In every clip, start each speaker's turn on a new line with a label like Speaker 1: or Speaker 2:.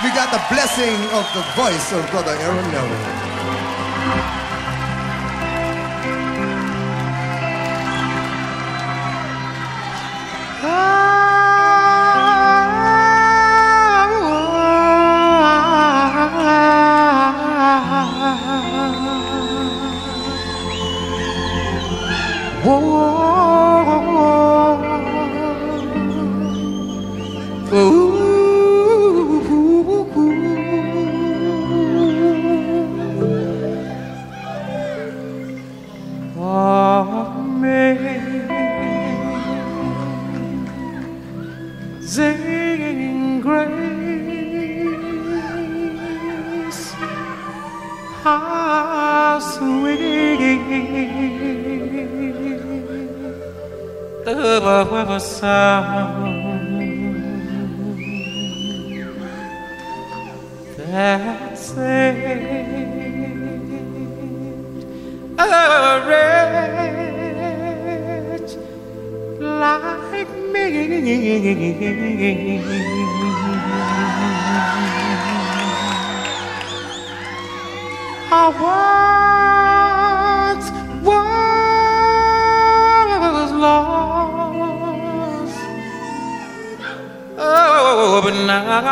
Speaker 1: We got the blessing of the voice of Brother Aaron Melvin.
Speaker 2: Amazing grace, how sweet the sound that saved a wretch like me. I once was lost, oh, but now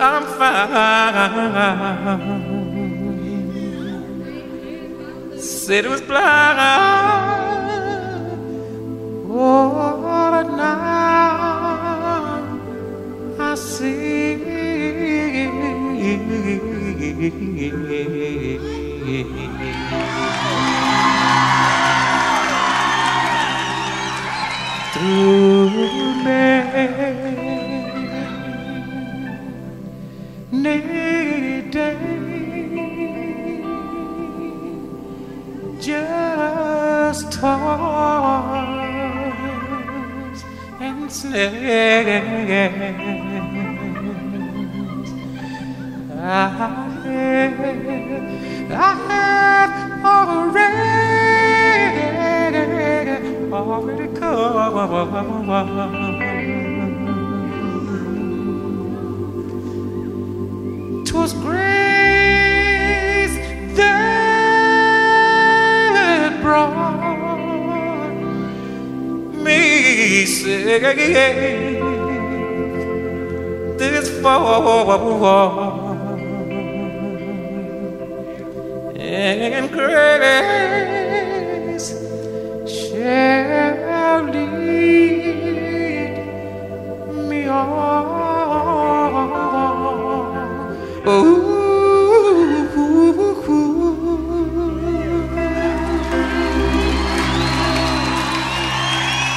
Speaker 2: I'm found. Said it was blind, oh, but now I see just toils and snares. I have, I have already, already come. Safe this far. And grace shall lead me on. Oh.